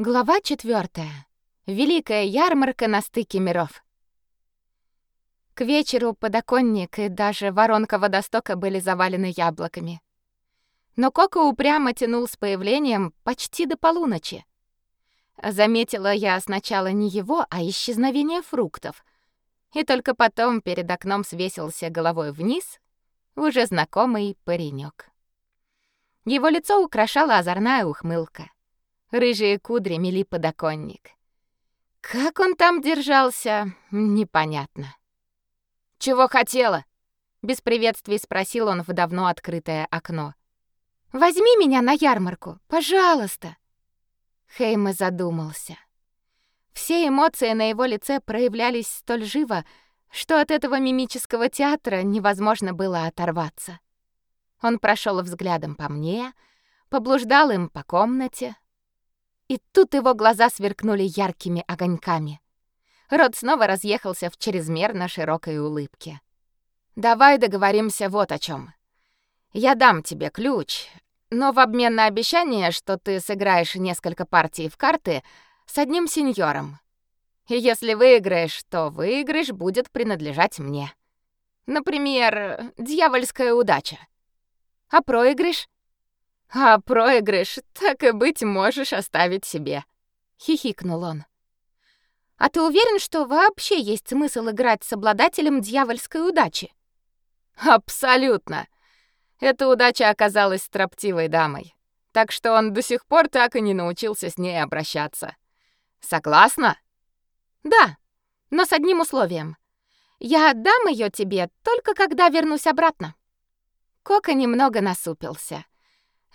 Глава четвертая. Великая ярмарка на стыке миров. К вечеру подоконник и даже воронка водостока были завалены яблоками. Но Коко упрямо тянул с появлением почти до полуночи. Заметила я сначала не его, а исчезновение фруктов. И только потом перед окном свесился головой вниз уже знакомый паренек. Его лицо украшала озорная ухмылка. Рыжие кудри мели подоконник. Как он там держался, непонятно. «Чего хотела?» Без приветствий спросил он в давно открытое окно. «Возьми меня на ярмарку, пожалуйста!» Хейме задумался. Все эмоции на его лице проявлялись столь живо, что от этого мимического театра невозможно было оторваться. Он прошел взглядом по мне, поблуждал им по комнате, и тут его глаза сверкнули яркими огоньками. Рот снова разъехался в чрезмерно широкой улыбке. Давай договоримся вот о чем. Я дам тебе ключ, но в обмен на обещание, что ты сыграешь несколько партий в карты с одним сеньором. И если выиграешь, то выигрыш будет принадлежать мне. Например, дьявольская удача. А проигрыш а проигрыш, так и быть, можешь оставить себе, хихикнул он. А ты уверен, что вообще есть смысл играть с обладателем дьявольской удачи? Абсолютно. Эта удача оказалась строптивой дамой, так что он до сих пор так и не научился с ней обращаться. Согласна? Да, но с одним условием. Я отдам ее тебе только когда вернусь обратно. Кока немного насупился.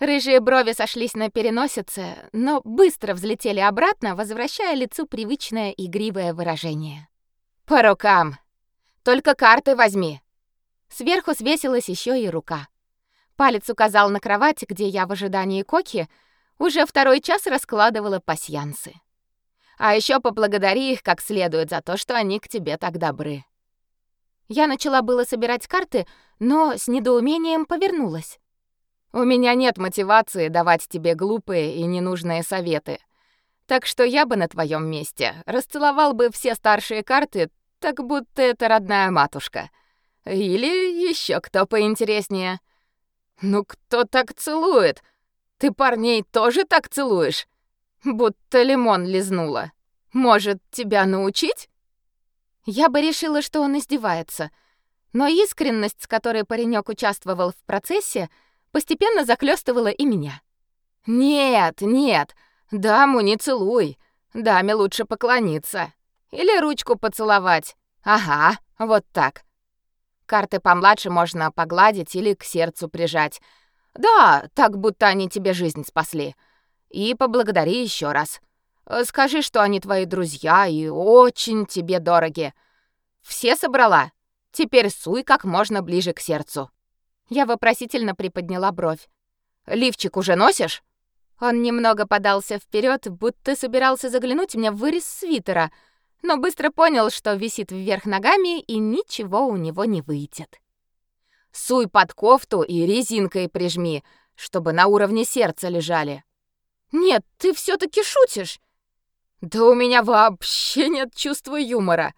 Рыжие брови сошлись на переносице, но быстро взлетели обратно, возвращая лицу привычное игривое выражение. По рукам. Только карты возьми. Сверху свесилась еще и рука. Палец указал на кровать, где я в ожидании Коки уже второй час раскладывала пасьянсы. А еще поблагодари их как следует за то, что они к тебе так добры. Я начала было собирать карты, но с недоумением повернулась. У меня нет мотивации давать тебе глупые и ненужные советы. Так что я бы на твоем месте расцеловал бы все старшие карты, так будто это родная матушка. Или еще кто поинтереснее. Ну кто так целует? Ты парней тоже так целуешь? Будто лимон лизнула. Может, тебя научить? Я бы решила, что он издевается. Но искренность, с которой паренек участвовал в процессе, постепенно захлестывала и меня. Нет, нет. Даму не целуй. Даме лучше поклониться или ручку поцеловать. Ага, вот так. Карты помладше можно погладить или к сердцу прижать. Да, так будто они тебе жизнь спасли. И поблагодари еще раз. Скажи, что они твои друзья и очень тебе дороги. Все собрала? Теперь суй как можно ближе к сердцу. Я вопросительно приподняла бровь. Лифчик уже носишь? Он немного подался вперед, будто собирался заглянуть мне в вырез свитера, но быстро понял, что висит вверх ногами и ничего у него не выйдет. Суй под кофту и резинкой прижми, чтобы на уровне сердца лежали. Нет, ты все таки шутишь? Да у меня вообще нет чувства юмора.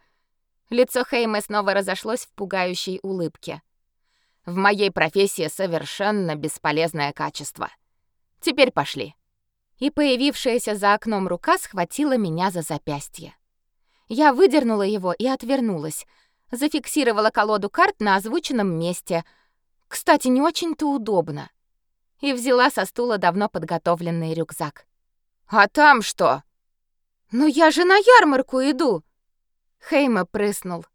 Лицо Хейма снова разошлось в пугающей улыбке. В моей профессии совершенно бесполезное качество. Теперь пошли. И появившаяся за окном рука схватила меня за запястье. Я выдернула его и отвернулась. Зафиксировала колоду карт на озвученном месте. Кстати, не очень-то удобно. И взяла со стула давно подготовленный рюкзак. А там что? Ну я же на ярмарку иду. Хейма прыснул.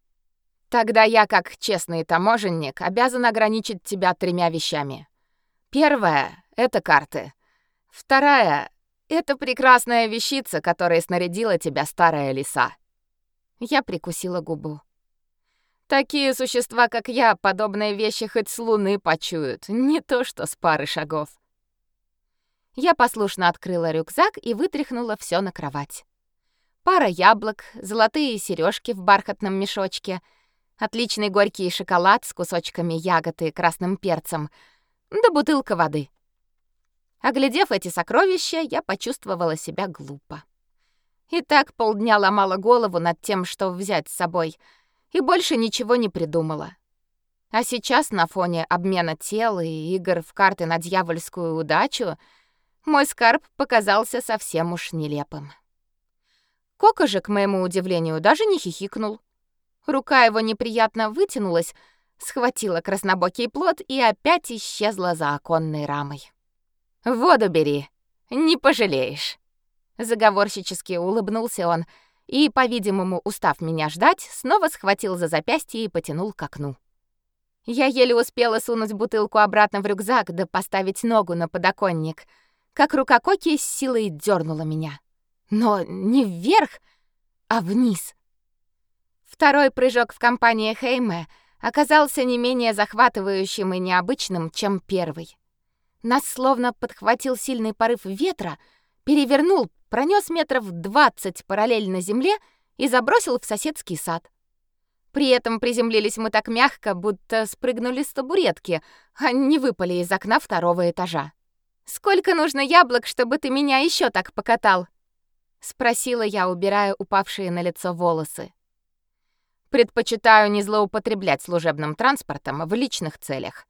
Тогда я, как честный таможенник, обязан ограничить тебя тремя вещами. Первая это карты. Вторая это прекрасная вещица, которой снарядила тебя старая лиса. Я прикусила губу. Такие существа, как я, подобные вещи хоть с луны почуют, не то что с пары шагов. Я послушно открыла рюкзак и вытряхнула все на кровать. Пара яблок, золотые сережки в бархатном мешочке — отличный горький шоколад с кусочками ягод и красным перцем, да бутылка воды. Оглядев эти сокровища, я почувствовала себя глупо. И так полдня ломала голову над тем, что взять с собой, и больше ничего не придумала. А сейчас на фоне обмена тел и игр в карты на дьявольскую удачу мой скарб показался совсем уж нелепым. Кока же, к моему удивлению, даже не хихикнул. Рука его неприятно вытянулась, схватила краснобокий плод и опять исчезла за оконной рамой. «Воду бери, не пожалеешь!» Заговорщически улыбнулся он и, по-видимому, устав меня ждать, снова схватил за запястье и потянул к окну. Я еле успела сунуть бутылку обратно в рюкзак да поставить ногу на подоконник, как рука Коки с силой дернула меня. Но не вверх, а вниз. Второй прыжок в компании Хейме оказался не менее захватывающим и необычным, чем первый. Нас словно подхватил сильный порыв ветра, перевернул, пронес метров двадцать параллельно земле и забросил в соседский сад. При этом приземлились мы так мягко, будто спрыгнули с табуретки, а не выпали из окна второго этажа. «Сколько нужно яблок, чтобы ты меня еще так покатал?» — спросила я, убирая упавшие на лицо волосы. «Предпочитаю не злоупотреблять служебным транспортом в личных целях.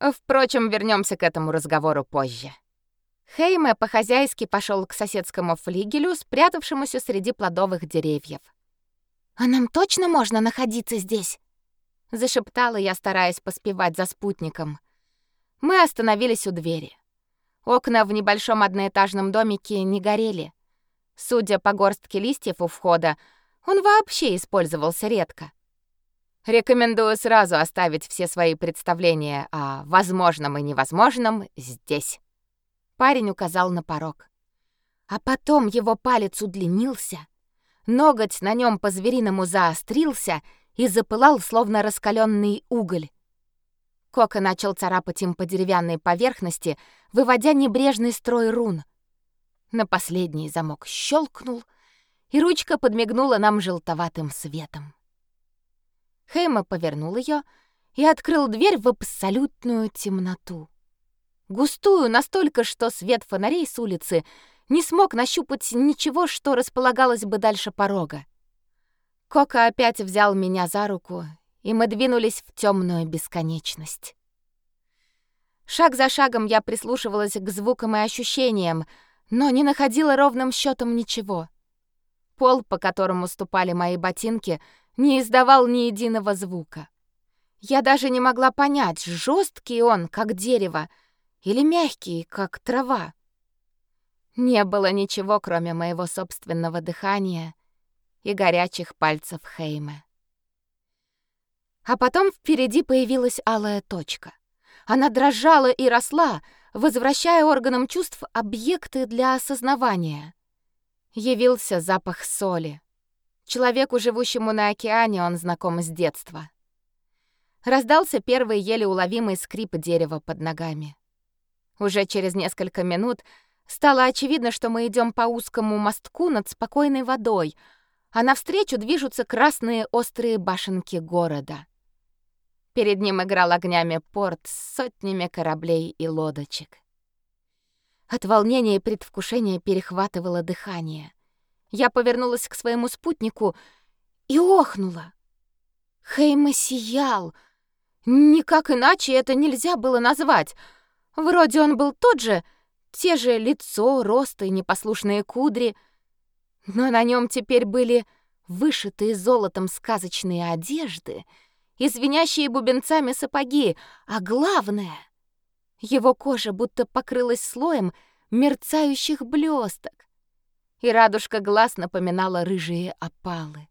Впрочем, вернемся к этому разговору позже». Хейме по-хозяйски пошел к соседскому флигелю, спрятавшемуся среди плодовых деревьев. «А нам точно можно находиться здесь?» — зашептала я, стараясь поспевать за спутником. Мы остановились у двери. Окна в небольшом одноэтажном домике не горели. Судя по горстке листьев у входа, он вообще использовался редко. Рекомендую сразу оставить все свои представления о возможном и невозможном здесь. Парень указал на порог. А потом его палец удлинился, Ноготь на нем по-звериному заострился и запылал, словно раскаленный уголь. Кока начал царапать им по деревянной поверхности, выводя небрежный строй рун. На последний замок щелкнул, и ручка подмигнула нам желтоватым светом. Хейма повернул ее и открыл дверь в абсолютную темноту. Густую настолько, что свет фонарей с улицы не смог нащупать ничего, что располагалось бы дальше порога. Кока опять взял меня за руку, и мы двинулись в темную бесконечность. Шаг за шагом я прислушивалась к звукам и ощущениям, но не находила ровным счетом ничего. Пол, по которому ступали мои ботинки, не издавал ни единого звука. Я даже не могла понять, жесткий он, как дерево, или мягкий, как трава. Не было ничего, кроме моего собственного дыхания и горячих пальцев Хейме. А потом впереди появилась алая точка. Она дрожала и росла, возвращая органам чувств объекты для осознавания. Явился запах соли. Человеку, живущему на океане, он знаком с детства. Раздался первый еле уловимый скрип дерева под ногами. Уже через несколько минут Стало очевидно, что мы идем по узкому мостку над спокойной водой, а навстречу движутся красные острые башенки города. Перед ним играл огнями порт с сотнями кораблей и лодочек. От волнения и предвкушения перехватывало дыхание. Я повернулась к своему спутнику и охнула. Хейма сиял. Никак иначе это нельзя было назвать. Вроде он был тот же, те же лицо, рост и непослушные кудри, но на нем теперь были вышитые золотом сказочные одежды и бубенцами сапоги, а главное — его кожа будто покрылась слоем мерцающих блесток, и радужка глаз напоминала рыжие опалы.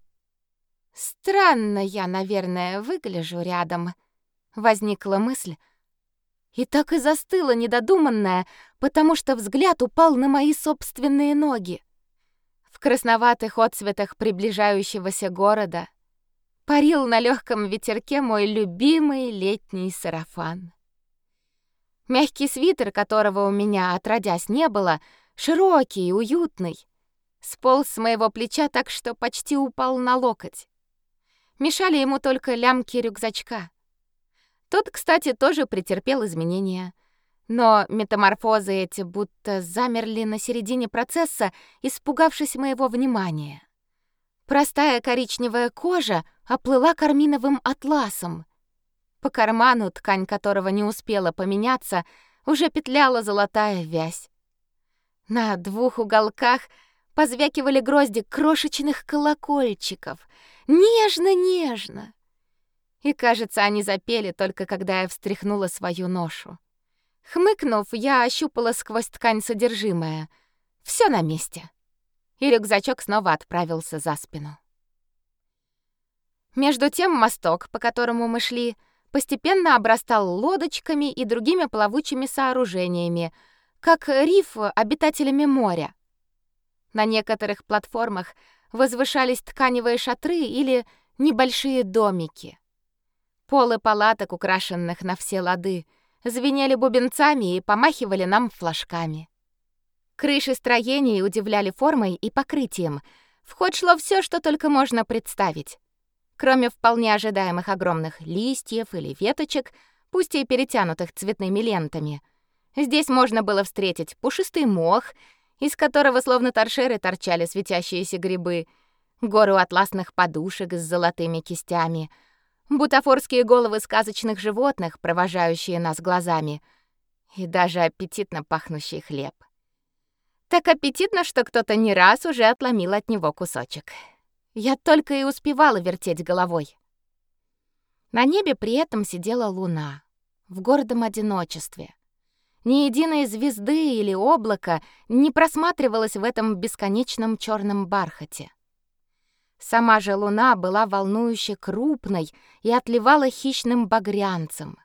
Странно я, наверное, выгляжу рядом. Возникла мысль, и так и застыла недодуманная, потому что взгляд упал на мои собственные ноги. В красноватых отсветах приближающегося города парил на легком ветерке мой любимый летний сарафан. Мягкий свитер, которого у меня отродясь не было, широкий и уютный, сполз с моего плеча так, что почти упал на локоть. Мешали ему только лямки рюкзачка. Тот, кстати, тоже претерпел изменения. Но метаморфозы эти будто замерли на середине процесса, испугавшись моего внимания. Простая коричневая кожа оплыла карминовым атласом. По карману, ткань которого не успела поменяться, уже петляла золотая вязь. На двух уголках позвякивали грозди крошечных колокольчиков. Нежно-нежно. И, кажется, они запели только когда я встряхнула свою ношу. Хмыкнув, я ощупала сквозь ткань содержимое. Все на месте. И рюкзачок снова отправился за спину. Между тем мосток, по которому мы шли, постепенно обрастал лодочками и другими плавучими сооружениями, как риф обитателями моря. На некоторых платформах возвышались тканевые шатры или небольшие домики. Полы палаток, украшенных на все лады, звенели бубенцами и помахивали нам флажками. Крыши строений удивляли формой и покрытием. В ход шло все, что только можно представить. Кроме вполне ожидаемых огромных листьев или веточек, пусть и перетянутых цветными лентами, здесь можно было встретить пушистый мох, из которого словно торшеры торчали светящиеся грибы, гору атласных подушек с золотыми кистями — бутафорские головы сказочных животных, провожающие нас глазами, и даже аппетитно пахнущий хлеб. Так аппетитно, что кто-то не раз уже отломил от него кусочек. Я только и успевала вертеть головой. На небе при этом сидела луна в гордом одиночестве. Ни единой звезды или облака не просматривалось в этом бесконечном черном бархате. Сама же луна была волнующе крупной и отливала хищным багрянцем.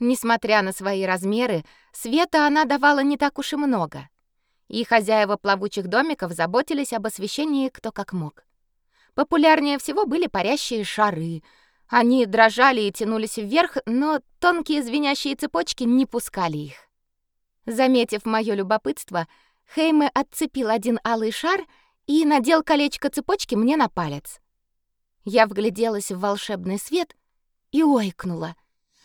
Несмотря на свои размеры, света она давала не так уж и много. И хозяева плавучих домиков заботились об освещении кто как мог. Популярнее всего были парящие шары. Они дрожали и тянулись вверх, но тонкие звенящие цепочки не пускали их. Заметив моё любопытство, Хейме отцепил один алый шар — и надел колечко цепочки мне на палец. Я вгляделась в волшебный свет и ойкнула.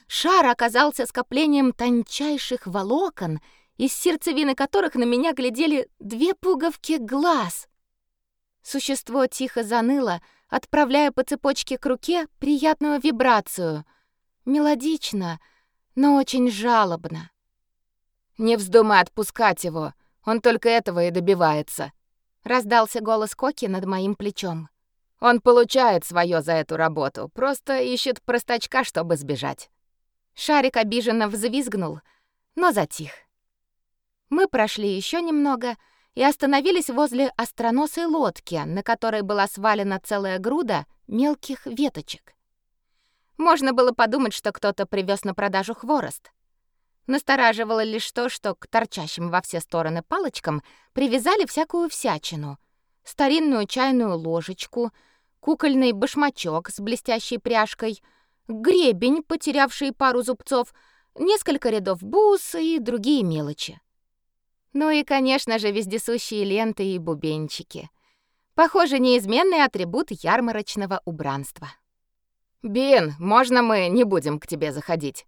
Шар оказался скоплением тончайших волокон, из сердцевины которых на меня глядели две пуговки глаз. Существо тихо заныло, отправляя по цепочке к руке приятную вибрацию. Мелодично, но очень жалобно. «Не вздумай отпускать его, он только этого и добивается», раздался голос Коки над моим плечом. Он получает свое за эту работу, просто ищет простачка, чтобы сбежать. Шарик обиженно взвизгнул, но затих. Мы прошли еще немного и остановились возле остроносой лодки, на которой была свалена целая груда мелких веточек. Можно было подумать, что кто-то привез на продажу хворост. Настораживало лишь то, что к торчащим во все стороны палочкам привязали всякую всячину. Старинную чайную ложечку, кукольный башмачок с блестящей пряжкой, гребень, потерявший пару зубцов, несколько рядов бус и другие мелочи. Ну и, конечно же, вездесущие ленты и бубенчики. Похоже, неизменный атрибут ярмарочного убранства. «Бин, можно мы не будем к тебе заходить?»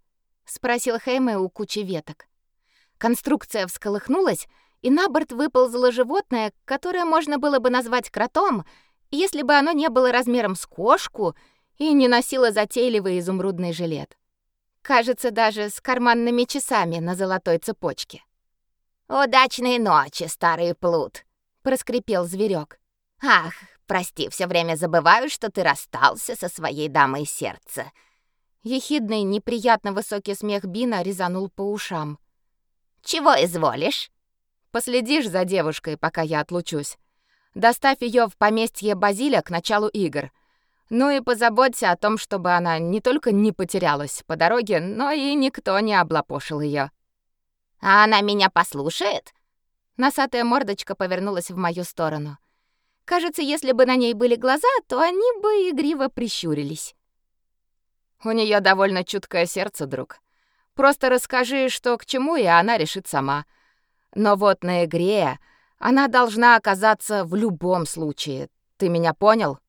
спросил Хейме у кучи веток. Конструкция всколыхнулась, и на борт выползло животное, которое можно было бы назвать кротом, если бы оно не было размером с кошку и не носило затейливый изумрудный жилет. Кажется, даже с карманными часами на золотой цепочке. «Удачной ночи, старый плут!» — проскрипел зверек. «Ах, прости, все время забываю, что ты расстался со своей дамой сердца. Ехидный, неприятно высокий смех Бина резанул по ушам. «Чего изволишь?» «Последишь за девушкой, пока я отлучусь. Доставь ее в поместье Базиля к началу игр. Ну и позаботься о том, чтобы она не только не потерялась по дороге, но и никто не облапошил ее. «А она меня послушает?» Носатая мордочка повернулась в мою сторону. Кажется, если бы на ней были глаза, то они бы игриво прищурились. У нее довольно чуткое сердце, друг. Просто расскажи, что к чему, и она решит сама. Но вот на игре она должна оказаться в любом случае. Ты меня понял?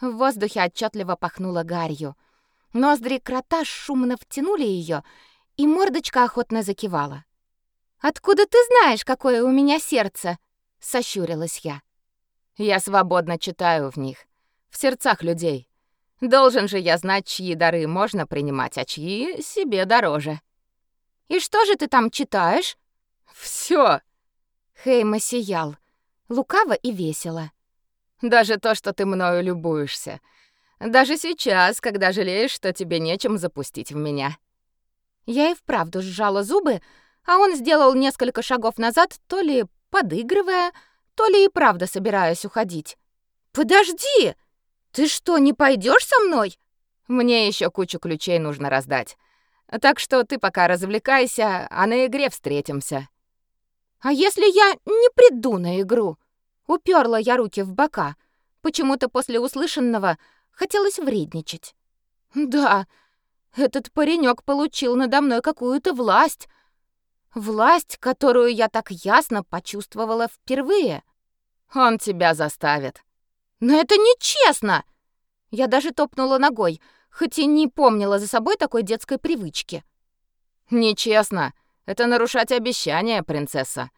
В воздухе отчетливо пахнуло гарью. Ноздри крота шумно втянули ее, И мордочка охотно закивала. «Откуда ты знаешь, какое у меня сердце?» — сощурилась я. «Я свободно читаю в них, в сердцах людей. Должен же я знать, чьи дары можно принимать, а чьи себе дороже». «И что же ты там читаешь?» «Всё!» Хейма сиял, лукаво и весело. «Даже то, что ты мною любуешься. Даже сейчас, когда жалеешь, что тебе нечем запустить в меня». Я и вправду сжала зубы, а он сделал несколько шагов назад, то ли подыгрывая, то ли и правда собираясь уходить. «Подожди! Ты что, не пойдешь со мной?» «Мне еще кучу ключей нужно раздать. Так что ты пока развлекайся, а на игре встретимся». «А если я не приду на игру?» Уперла я руки в бока. Почему-то после услышанного хотелось вредничать. «Да, этот паренек получил надо мной какую-то власть. Власть, которую я так ясно почувствовала впервые. Он тебя заставит. Но это нечестно. Я даже топнула ногой, хоть и не помнила за собой такой детской привычки. Нечестно. Это нарушать обещания, принцесса.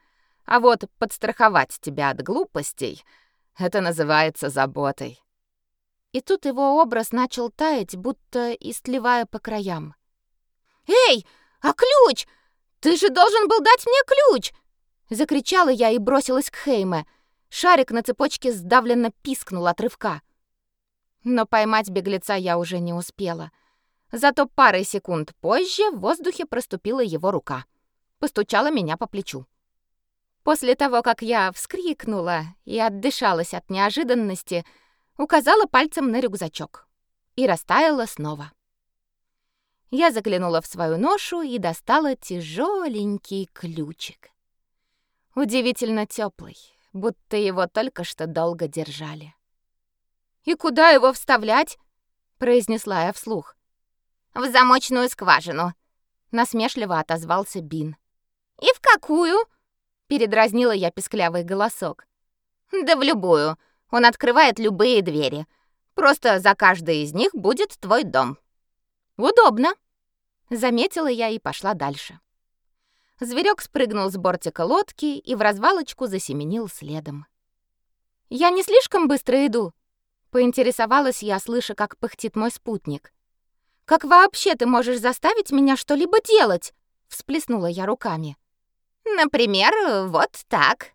А вот подстраховать тебя от глупостей это называется заботой. И тут его образ начал таять, будто истлевая по краям. «Эй, а ключ? Ты же должен был дать мне ключ!» Закричала я и бросилась к Хейме. Шарик на цепочке сдавленно пискнул от рывка. Но поймать беглеца я уже не успела. Зато парой секунд позже в воздухе проступила его рука. Постучала меня по плечу. После того, как я вскрикнула и отдышалась от неожиданности, указала пальцем на рюкзачок и растаяла снова. Я заглянула в свою ношу и достала тяжеленький ключик. Удивительно теплый, будто его только что долго держали. «И куда его вставлять?» — произнесла я вслух. «В замочную скважину», — насмешливо отозвался Бин. «И в какую?» — передразнила я песклявый голосок. «Да в любую. Он открывает любые двери. Просто за каждой из них будет твой дом. Удобно, заметила я и пошла дальше. Зверек спрыгнул с бортика лодки и в развалочку засеменил следом. Я не слишком быстро иду, поинтересовалась я, слыша, как пыхтит мой спутник. Как вообще ты можешь заставить меня что-либо делать? всплеснула я руками. Например, вот так,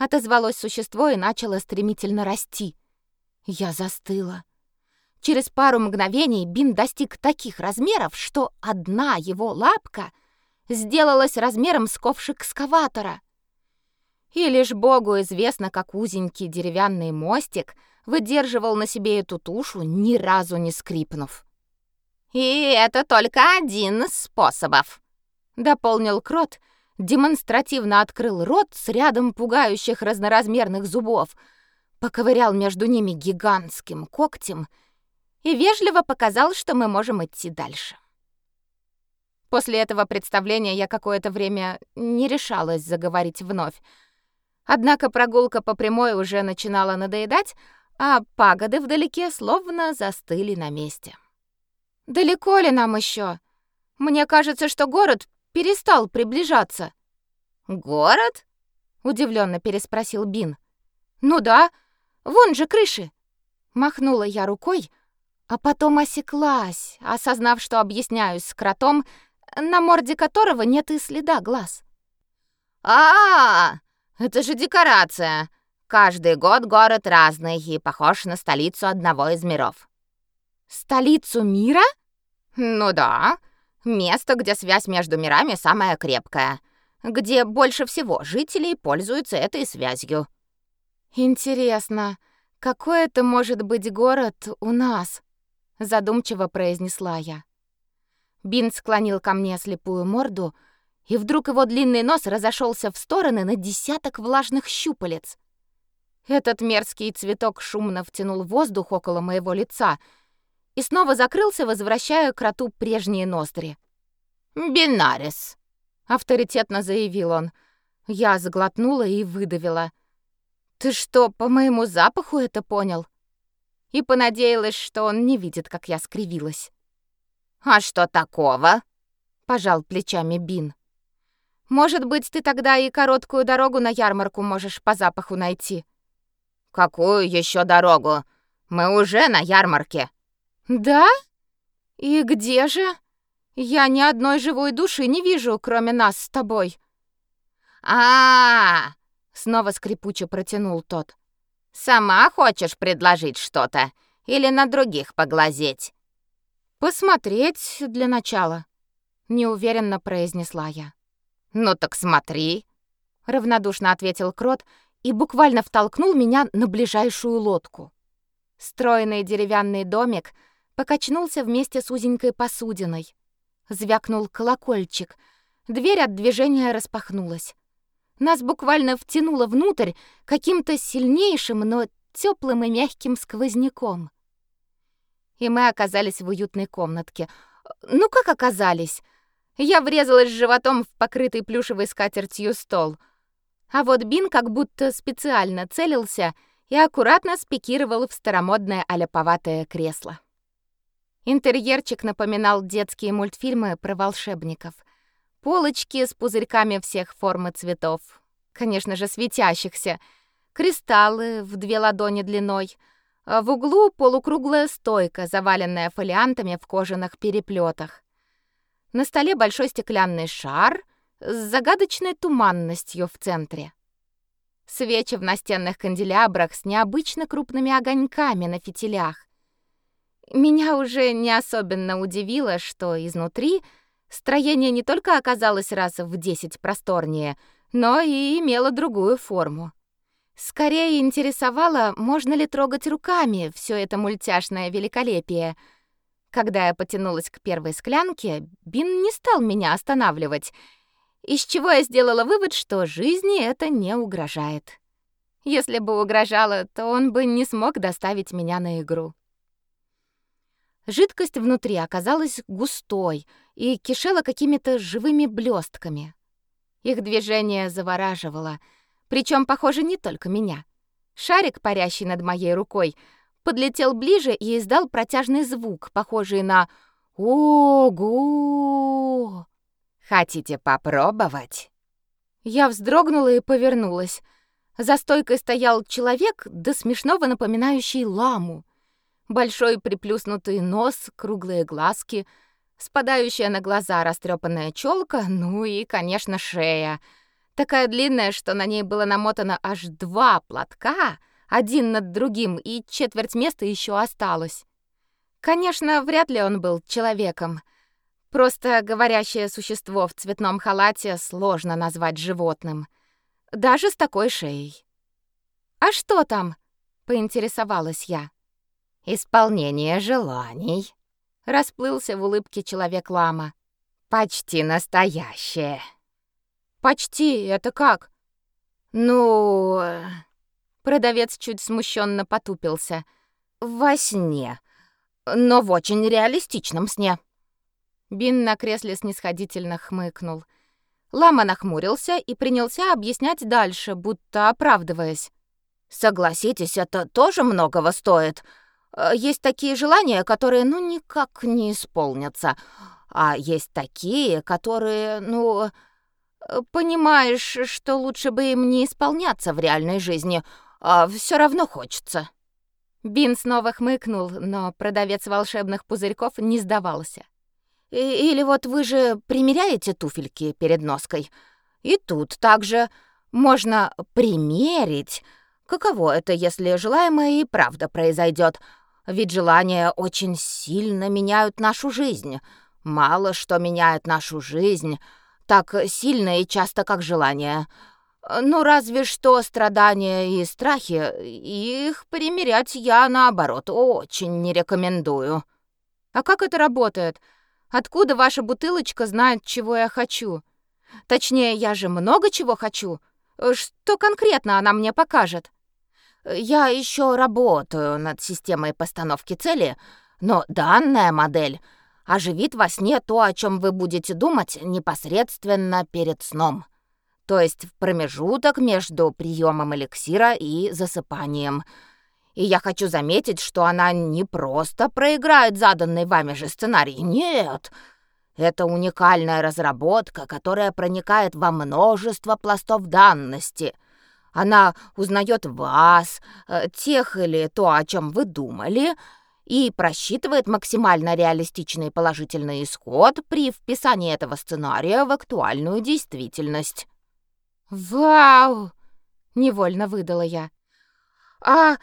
отозвалось существо и начало стремительно расти. Я застыла. Через пару мгновений Бин достиг таких размеров, что одна его лапка сделалась размером с ковшик экскаватора. И лишь Богу известно, как узенький деревянный мостик выдерживал на себе эту тушу, ни разу не скрипнув. «И это только один из способов», — дополнил Крот, демонстративно открыл рот с рядом пугающих разноразмерных зубов, поковырял между ними гигантским когтем и вежливо показал, что мы можем идти дальше. После этого представления я какое-то время не решалась заговорить вновь. Однако прогулка по прямой уже начинала надоедать, а пагоды вдалеке словно застыли на месте. «Далеко ли нам еще? Мне кажется, что город перестал приближаться. Город? удивленно переспросил Бин. Ну да, вон же крыши. Махнула я рукой, а потом осеклась, осознав, что объясняюсь с кротом, на морде которого нет и следа глаз. А, -а, -а это же декорация. Каждый год город разный и похож на столицу одного из миров. Столицу мира? Ну да. Место, где связь между мирами самая крепкая, где больше всего жителей пользуются этой связью. Интересно, какой это может быть город у нас? задумчиво произнесла я. Бин склонил ко мне слепую морду, и вдруг его длинный нос разошелся в стороны на десяток влажных щупалец. Этот мерзкий цветок шумно втянул воздух около моего лица — и снова закрылся, возвращая кроту прежние ноздри. «Бинарис», — авторитетно заявил он. Я заглотнула и выдавила. «Ты что, по моему запаху это понял?» И понадеялась, что он не видит, как я скривилась. «А что такого?» пожал плечами Бин. Может быть, ты тогда и короткую дорогу на ярмарку можешь по запаху найти. Какую еще дорогу? Мы уже на ярмарке. Да? И где же? Я ни одной живой души не вижу, кроме нас с тобой. А, -а, -а снова скрипуче протянул тот. Сама хочешь предложить что-то или на других поглазеть? Посмотреть для начала, неуверенно произнесла я. Ну так смотри, равнодушно ответил Крот и буквально втолкнул меня на ближайшую лодку. Стройный деревянный домик покачнулся вместе с узенькой посудиной. Звякнул колокольчик. Дверь от движения распахнулась. Нас буквально втянуло внутрь каким-то сильнейшим, но теплым и мягким сквозняком. И мы оказались в уютной комнатке. Ну как оказались? Я врезалась животом в покрытый плюшевой скатертью стол. А вот Бин как будто специально целился и аккуратно спикировал в старомодное аляповатое кресло. Интерьерчик напоминал детские мультфильмы про волшебников — Полочки с пузырьками всех форм и цветов. Конечно же, светящихся. Кристаллы в две ладони длиной. А в углу полукруглая стойка, заваленная фолиантами в кожаных переплетах. На столе большой стеклянный шар с загадочной туманностью в центре. Свечи в настенных канделябрах с необычно крупными огоньками на фитилях. Меня уже не особенно удивило, что изнутри — Строение не только оказалось раз в десять просторнее, но и имело другую форму. Скорее интересовало, можно ли трогать руками все это мультяшное великолепие. Когда я потянулась к первой склянке, Бин не стал меня останавливать, из чего я сделала вывод, что жизни это не угрожает. Если бы угрожало, то он бы не смог доставить меня на игру. Жидкость внутри оказалась густой и кишела какими-то живыми блестками. Их движение завораживало, причем, похоже, не только меня. Шарик, парящий над моей рукой, подлетел ближе и издал протяжный звук, похожий на «Ого!». «Хотите попробовать?» Я вздрогнула и повернулась. За стойкой стоял человек, до смешного напоминающий ламу. Большой приплюснутый нос, круглые глазки, спадающая на глаза растрепанная челка, ну и, конечно, шея. Такая длинная, что на ней было намотано аж два платка, один над другим, и четверть места еще осталось. Конечно, вряд ли он был человеком. Просто говорящее существо в цветном халате сложно назвать животным. Даже с такой шеей. «А что там?» — поинтересовалась я. Исполнение желаний. Расплылся в улыбке человек-лама. Почти настоящее. Почти, это как? Ну, продавец чуть смущенно потупился. Во сне, но в очень реалистичном сне. Бин на кресле снисходительно хмыкнул. Лама нахмурился и принялся объяснять дальше, будто оправдываясь. Согласитесь, это тоже многого стоит. Э, есть такие желания, которые, ну, никак не исполнятся. А есть такие, которые, ну, э, понимаешь, что лучше бы им не исполняться в реальной жизни, а все равно хочется. Бин снова хмыкнул, но продавец волшебных пузырьков не сдавался. Или вот вы же примеряете туфельки перед ноской. И тут также можно примерить, каково это, если желаемое и правда произойдет, ведь желания очень сильно меняют нашу жизнь. Мало что меняет нашу жизнь так сильно и часто, как желания. Ну, разве что страдания и страхи, их примерять я, наоборот, очень не рекомендую. А как это работает? Откуда ваша бутылочка знает, чего я хочу? Точнее, я же много чего хочу. Что конкретно она мне покажет? Я еще работаю над системой постановки цели, но данная модель оживит во сне то, о чем вы будете думать непосредственно перед сном. То есть в промежуток между приемом эликсира и засыпанием. И я хочу заметить, что она не просто проиграет заданный вами же сценарий. Нет. Это уникальная разработка, которая проникает во множество пластов данности. Она узнает вас, э, тех или то, о чем вы думали, и просчитывает максимально реалистичный положительный исход при вписании этого сценария в актуальную действительность. «Вау!» — невольно выдала я. «А,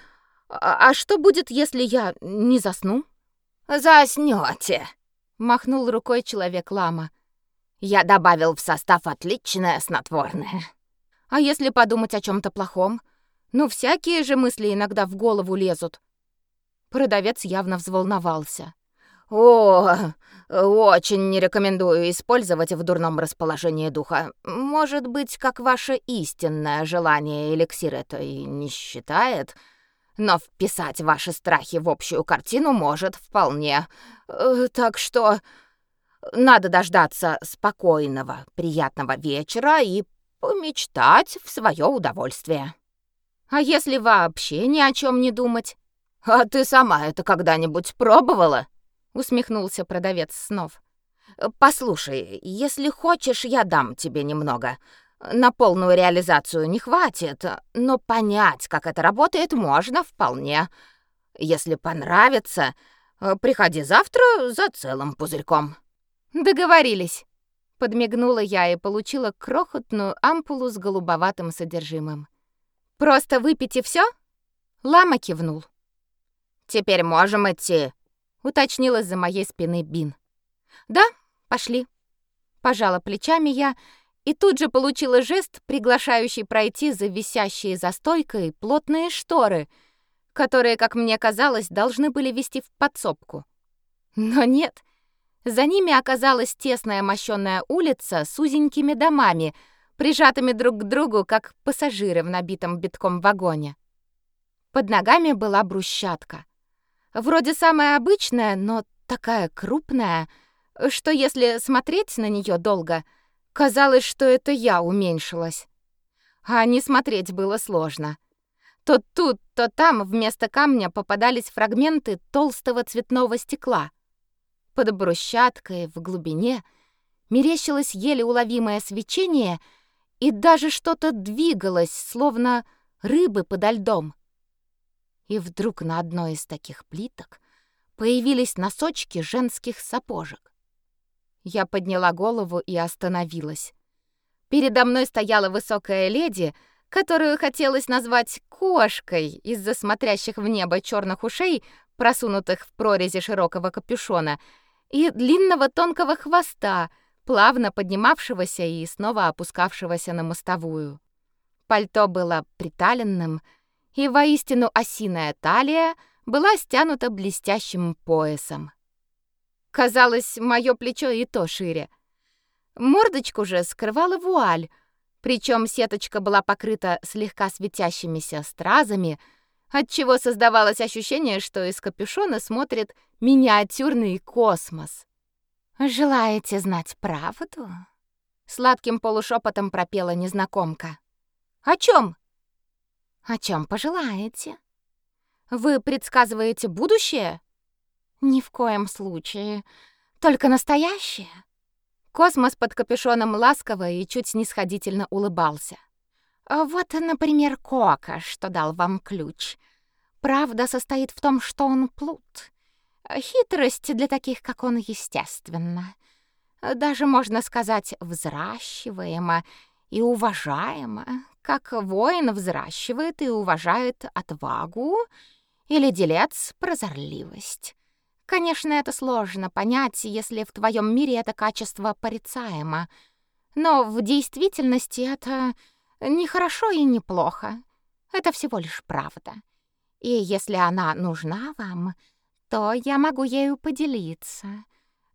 а, а что будет, если я не засну?» «Заснёте!» — махнул рукой человек-лама. «Я добавил в состав отличное снотворное». «А если подумать о чем то плохом? Ну, всякие же мысли иногда в голову лезут». Продавец явно взволновался. «О, очень не рекомендую использовать в дурном расположении духа. Может быть, как ваше истинное желание эликсир это и не считает, но вписать ваши страхи в общую картину может вполне. Э, так что надо дождаться спокойного, приятного вечера и помечтать в свое удовольствие. А если вообще ни о чем не думать? А ты сама это когда-нибудь пробовала? усмехнулся продавец снов. Послушай, если хочешь, я дам тебе немного. На полную реализацию не хватит, но понять, как это работает, можно вполне. Если понравится, приходи завтра за целым пузырьком. Договорились. Подмигнула я и получила крохотную ампулу с голубоватым содержимым. Просто выпейте все? Лама кивнул. Теперь можем идти, уточнила за моей спины Бин. Да, пошли. Пожала плечами я и тут же получила жест, приглашающий пройти за висящие за стойкой плотные шторы, которые, как мне казалось, должны были вести в подсобку. Но нет. За ними оказалась тесная мощёная улица с узенькими домами, прижатыми друг к другу, как пассажиры в набитом битком вагоне. Под ногами была брусчатка. Вроде самая обычная, но такая крупная, что если смотреть на нее долго, казалось, что это я уменьшилась. А не смотреть было сложно. То тут, то там вместо камня попадались фрагменты толстого цветного стекла. Под брусчаткой в глубине мерещилось еле уловимое свечение, и даже что-то двигалось, словно рыбы подо льдом. И вдруг на одной из таких плиток появились носочки женских сапожек. Я подняла голову и остановилась. Передо мной стояла высокая леди, которую хотелось назвать кошкой из-за смотрящих в небо черных ушей, просунутых в прорези широкого капюшона, и длинного тонкого хвоста, плавно поднимавшегося и снова опускавшегося на мостовую. Пальто было приталенным, и воистину осиная талия была стянута блестящим поясом. Казалось, мое плечо и то шире. Мордочку же скрывала вуаль, причем сеточка была покрыта слегка светящимися стразами, отчего создавалось ощущение, что из капюшона смотрит миниатюрный космос. «Желаете знать правду?» Сладким полушепотом пропела незнакомка. «О чем? О чем пожелаете? Вы предсказываете будущее? Ни в коем случае. Только настоящее. Космос под капюшоном ласково и чуть снисходительно улыбался. Вот, например, Кока, что дал вам ключ. Правда состоит в том, что он плут. Хитрость для таких, как он, естественна. Даже, можно сказать, взращиваема и уважаема, как воин взращивает и уважает отвагу или делец прозорливость. Конечно, это сложно понять, если в твоем мире это качество порицаемо, но в действительности это не хорошо и не плохо. Это всего лишь правда. И если она нужна вам, то я могу ею поделиться.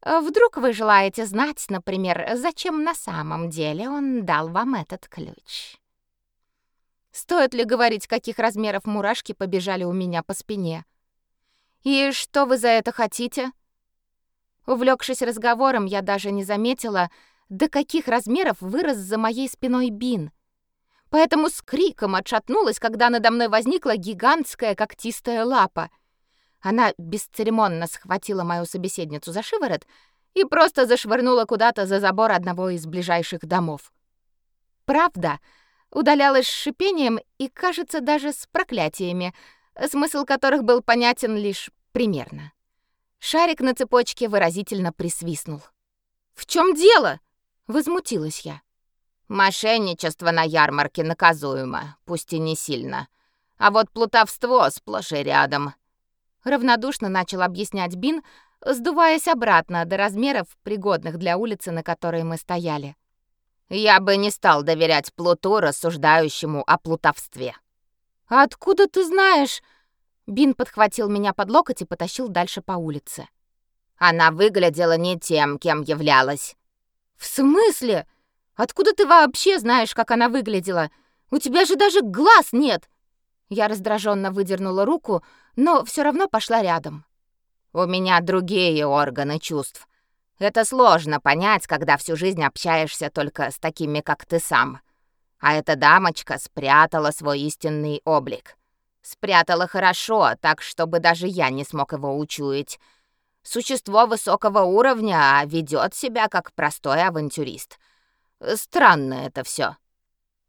Вдруг вы желаете знать, например, зачем на самом деле он дал вам этот ключ? Стоит ли говорить, каких размеров мурашки побежали у меня по спине? И что вы за это хотите? Увлекшись разговором, я даже не заметила, до каких размеров вырос за моей спиной Бин. Поэтому с криком отшатнулась, когда надо мной возникла гигантская когтистая лапа. Она бесцеремонно схватила мою собеседницу за шиворот и просто зашвырнула куда-то за забор одного из ближайших домов. Правда, удалялась с шипением и, кажется, даже с проклятиями, смысл которых был понятен лишь примерно. Шарик на цепочке выразительно присвистнул. «В чем дело?» — возмутилась я. «Мошенничество на ярмарке наказуемо, пусть и не сильно. А вот плутовство сплошь и рядом». Равнодушно начал объяснять Бин, сдуваясь обратно до размеров, пригодных для улицы, на которой мы стояли. Я бы не стал доверять Плуту, рассуждающему о плутовстве. «А откуда ты знаешь?» Бин подхватил меня под локоть и потащил дальше по улице. Она выглядела не тем, кем являлась. «В смысле? Откуда ты вообще знаешь, как она выглядела? У тебя же даже глаз нет!» Я раздраженно выдернула руку, но все равно пошла рядом. «У меня другие органы чувств. Это сложно понять, когда всю жизнь общаешься только с такими, как ты сам. А эта дамочка спрятала свой истинный облик. Спрятала хорошо, так чтобы даже я не смог его учуять. Существо высокого уровня, а ведет себя как простой авантюрист. Странно это все.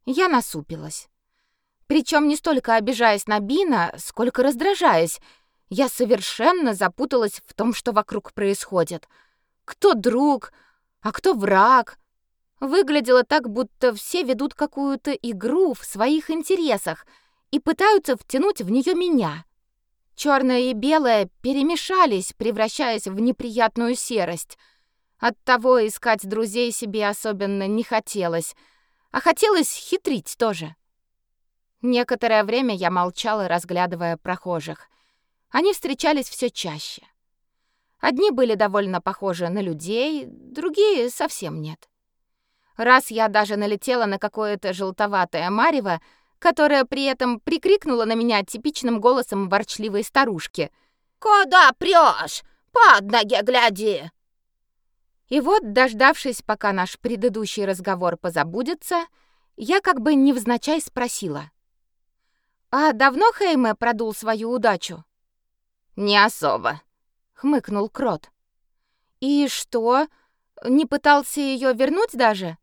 Я насупилась. Причем не столько обижаясь на Бина, сколько раздражаясь. Я совершенно запуталась в том, что вокруг происходит — кто друг, а кто враг. Выглядело так, будто все ведут какую-то игру в своих интересах и пытаются втянуть в нее меня. Черное и белое перемешались, превращаясь в неприятную серость. Оттого искать друзей себе особенно не хотелось, а хотелось хитрить тоже. Некоторое время я молчала, разглядывая прохожих. Они встречались все чаще. Одни были довольно похожи на людей, другие совсем нет. Раз я даже налетела на какое-то желтоватое марево, которое при этом прикрикнула на меня типичным голосом ворчливой старушки. «Куда прешь? Под ноги гляди!» И вот, дождавшись, пока наш предыдущий разговор позабудется, я как бы невзначай спросила. «А давно Хейме продул свою удачу?» «Не особо», хмыкнул Крот. И что? Не пытался ее вернуть даже?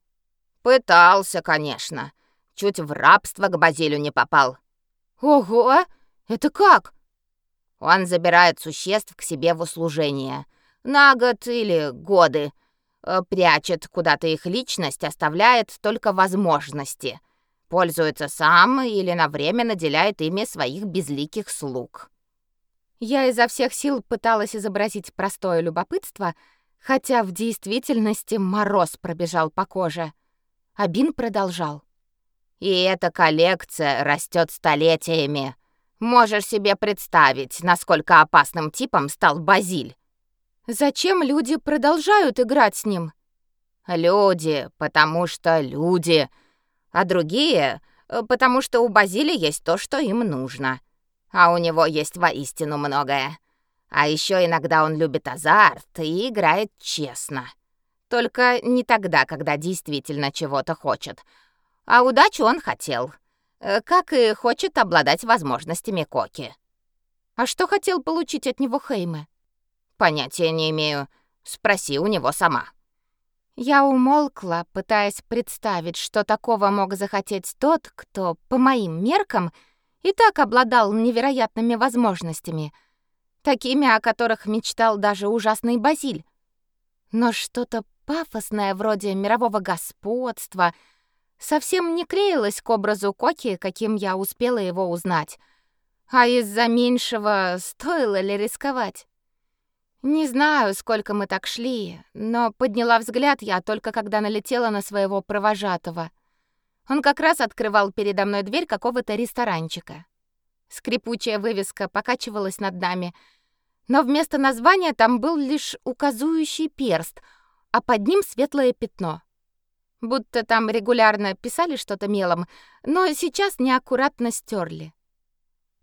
Пытался, конечно. Чуть в рабство к Базилю не попал. Ого! Это как? Он забирает существ к себе в услужение. На год или годы. Э, прячет куда-то их личность, оставляет только возможности. Пользуется сам или на время наделяет ими своих безликих слуг. Я изо всех сил пыталась изобразить простое любопытство, хотя в действительности мороз пробежал по коже. Абин продолжал. «И эта коллекция растет столетиями. Можешь себе представить, насколько опасным типом стал Базиль». «Зачем люди продолжают играть с ним?» «Люди, потому что люди. А другие, э, потому что у Базиля есть то, что им нужно». А у него есть воистину многое. А еще иногда он любит азарт и играет честно. Только не тогда, когда действительно чего-то хочет. А удачу он хотел. Э, как и хочет обладать возможностями Коки. А что хотел получить от него Хейме? Понятия не имею. Спроси у него сама. Я умолкла, пытаясь представить, что такого мог захотеть тот, кто, по моим меркам, — и так обладал невероятными возможностями, такими, о которых мечтал даже ужасный Базиль. Но что-то пафосное вроде мирового господства совсем не клеилось к образу Коки, каким я успела его узнать. А из-за меньшего стоило ли рисковать? Не знаю, сколько мы так шли, но подняла взгляд я только когда налетела на своего провожатого — он как раз открывал передо мной дверь какого-то ресторанчика. Скрипучая вывеска покачивалась над нами, но вместо названия там был лишь указующий перст, а под ним светлое пятно. Будто там регулярно писали что-то мелом, но сейчас неаккуратно стерли.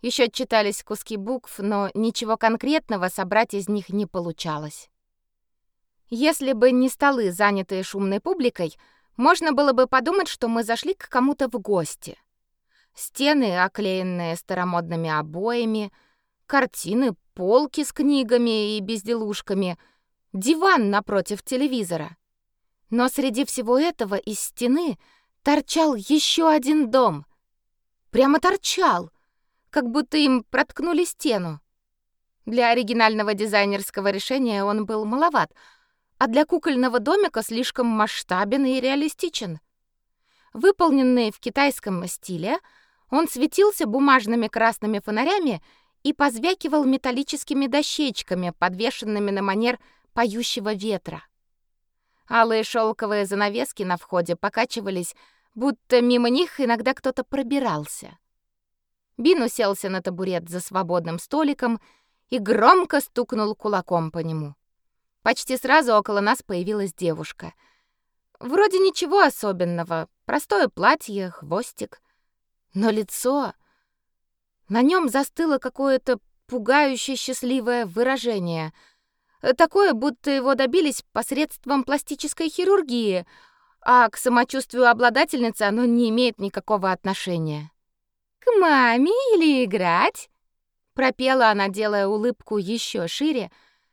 Еще читались куски букв, но ничего конкретного собрать из них не получалось. Если бы не столы, занятые шумной публикой, можно было бы подумать, что мы зашли к кому-то в гости. Стены, оклеенные старомодными обоями, картины, полки с книгами и безделушками, диван напротив телевизора. Но среди всего этого из стены торчал еще один дом. Прямо торчал, как будто им проткнули стену. Для оригинального дизайнерского решения он был маловат, а для кукольного домика слишком масштабен и реалистичен. Выполненный в китайском стиле, он светился бумажными красными фонарями и позвякивал металлическими дощечками, подвешенными на манер поющего ветра. Алые шелковые занавески на входе покачивались, будто мимо них иногда кто-то пробирался. Бин уселся на табурет за свободным столиком и громко стукнул кулаком по нему. Почти сразу около нас появилась девушка. Вроде ничего особенного, простое платье, хвостик, но лицо на нем застыло какое-то пугающе счастливое выражение, такое, будто его добились посредством пластической хирургии, а к самочувствию обладательницы оно не имеет никакого отношения. К маме или играть? пропела она, делая улыбку еще шире,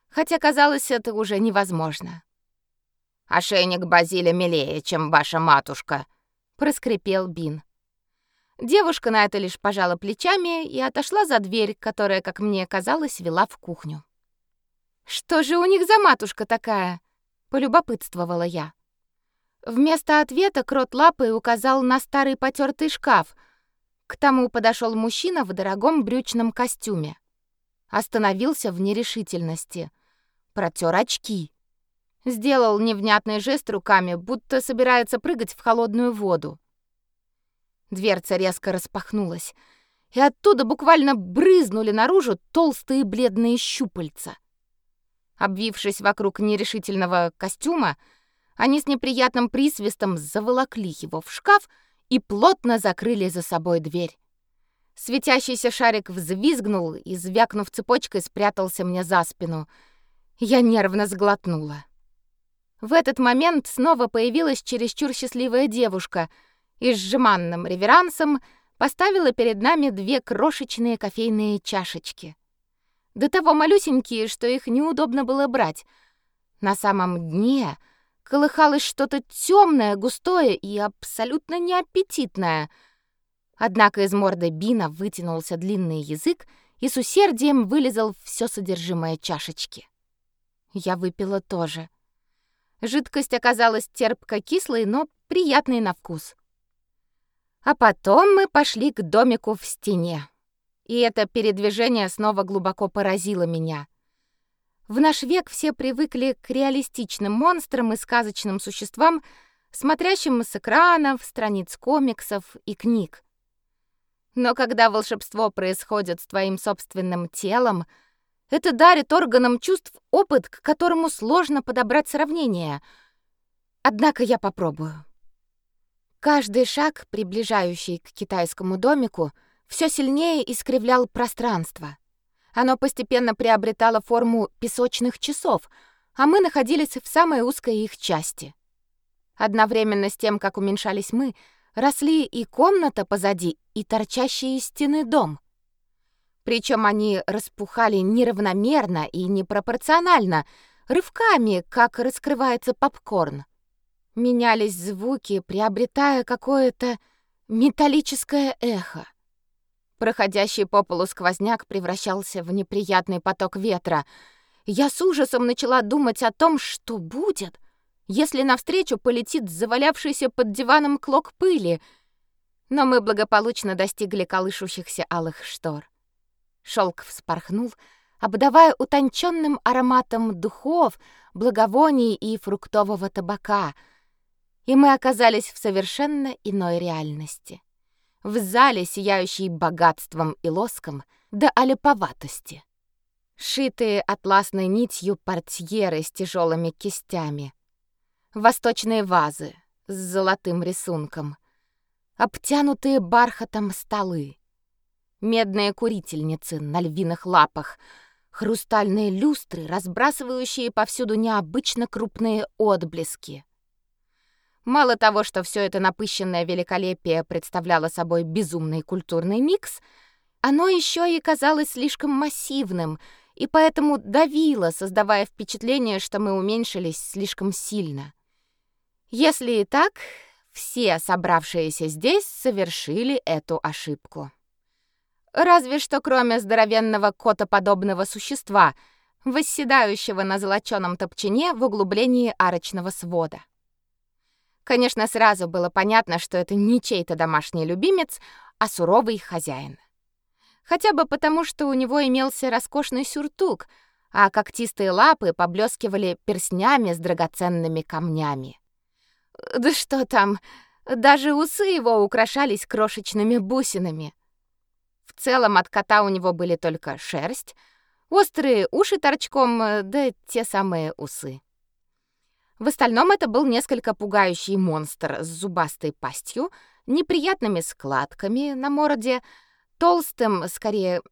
хотя казалось, это уже невозможно. Ошейник Базиля милее, чем ваша матушка, проскрипел Бин. Девушка на это лишь пожала плечами и отошла за дверь, которая, как мне казалось, вела в кухню. Что же у них за матушка такая? полюбопытствовала я. Вместо ответа крот лапой указал на старый потертый шкаф, к тому подошел мужчина в дорогом брючном костюме. Остановился в нерешительности. Протер очки. Сделал невнятный жест руками, будто собирается прыгать в холодную воду. Дверца резко распахнулась, и оттуда буквально брызнули наружу толстые бледные щупальца. Обвившись вокруг нерешительного костюма, они с неприятным присвистом заволокли его в шкаф и плотно закрыли за собой дверь. Светящийся шарик взвизгнул и, звякнув цепочкой, спрятался мне за спину. Я нервно сглотнула. В этот момент снова появилась чересчур счастливая девушка и с жеманным реверансом поставила перед нами две крошечные кофейные чашечки. До того малюсенькие, что их неудобно было брать. На самом дне — колыхалось что-то темное, густое и абсолютно неаппетитное. Однако из морды Бина вытянулся длинный язык и с усердием вылизал все содержимое чашечки. Я выпила тоже. Жидкость оказалась терпко-кислой, но приятной на вкус. А потом мы пошли к домику в стене. И это передвижение снова глубоко поразило меня. В наш век все привыкли к реалистичным монстрам и сказочным существам, смотрящим с экранов, страниц комиксов и книг. Но когда волшебство происходит с твоим собственным телом, это дарит органам чувств опыт, к которому сложно подобрать сравнение. Однако я попробую. Каждый шаг, приближающий к китайскому домику, все сильнее искривлял пространство — оно постепенно приобретало форму песочных часов, а мы находились в самой узкой их части. Одновременно с тем, как уменьшались мы, росли и комната позади, и торчащий из стены дом. Причем они распухали неравномерно и непропорционально, рывками, как раскрывается попкорн. Менялись звуки, приобретая какое-то металлическое эхо. Проходящий по полу сквозняк превращался в неприятный поток ветра. Я с ужасом начала думать о том, что будет, если навстречу полетит завалявшийся под диваном клок пыли. Но мы благополучно достигли колышущихся алых штор. Шелк вспорхнул, обдавая утонченным ароматом духов, благовоний и фруктового табака, и мы оказались в совершенно иной реальности в зале, сияющий богатством и лоском до олиповатости. Шитые атласной нитью портьеры с тяжелыми кистями, восточные вазы с золотым рисунком, обтянутые бархатом столы, медные курительницы на львиных лапах, хрустальные люстры, разбрасывающие повсюду необычно крупные отблески — Мало того, что все это напыщенное великолепие представляло собой безумный культурный микс, оно еще и казалось слишком массивным и поэтому давила, создавая впечатление, что мы уменьшились слишком сильно. Если и так, все собравшиеся здесь совершили эту ошибку. Разве что кроме здоровенного котоподобного существа, восседающего на золочёном топчине в углублении арочного свода. Конечно, сразу было понятно, что это не чей-то домашний любимец, а суровый хозяин. Хотя бы потому, что у него имелся роскошный сюртук, а когтистые лапы поблескивали перстнями с драгоценными камнями. Да что там, даже усы его украшались крошечными бусинами. В целом от кота у него были только шерсть, острые уши торчком, да те самые усы. В остальном это был несколько пугающий монстр с зубастой пастью, неприятными складками на морде, толстым, скорее,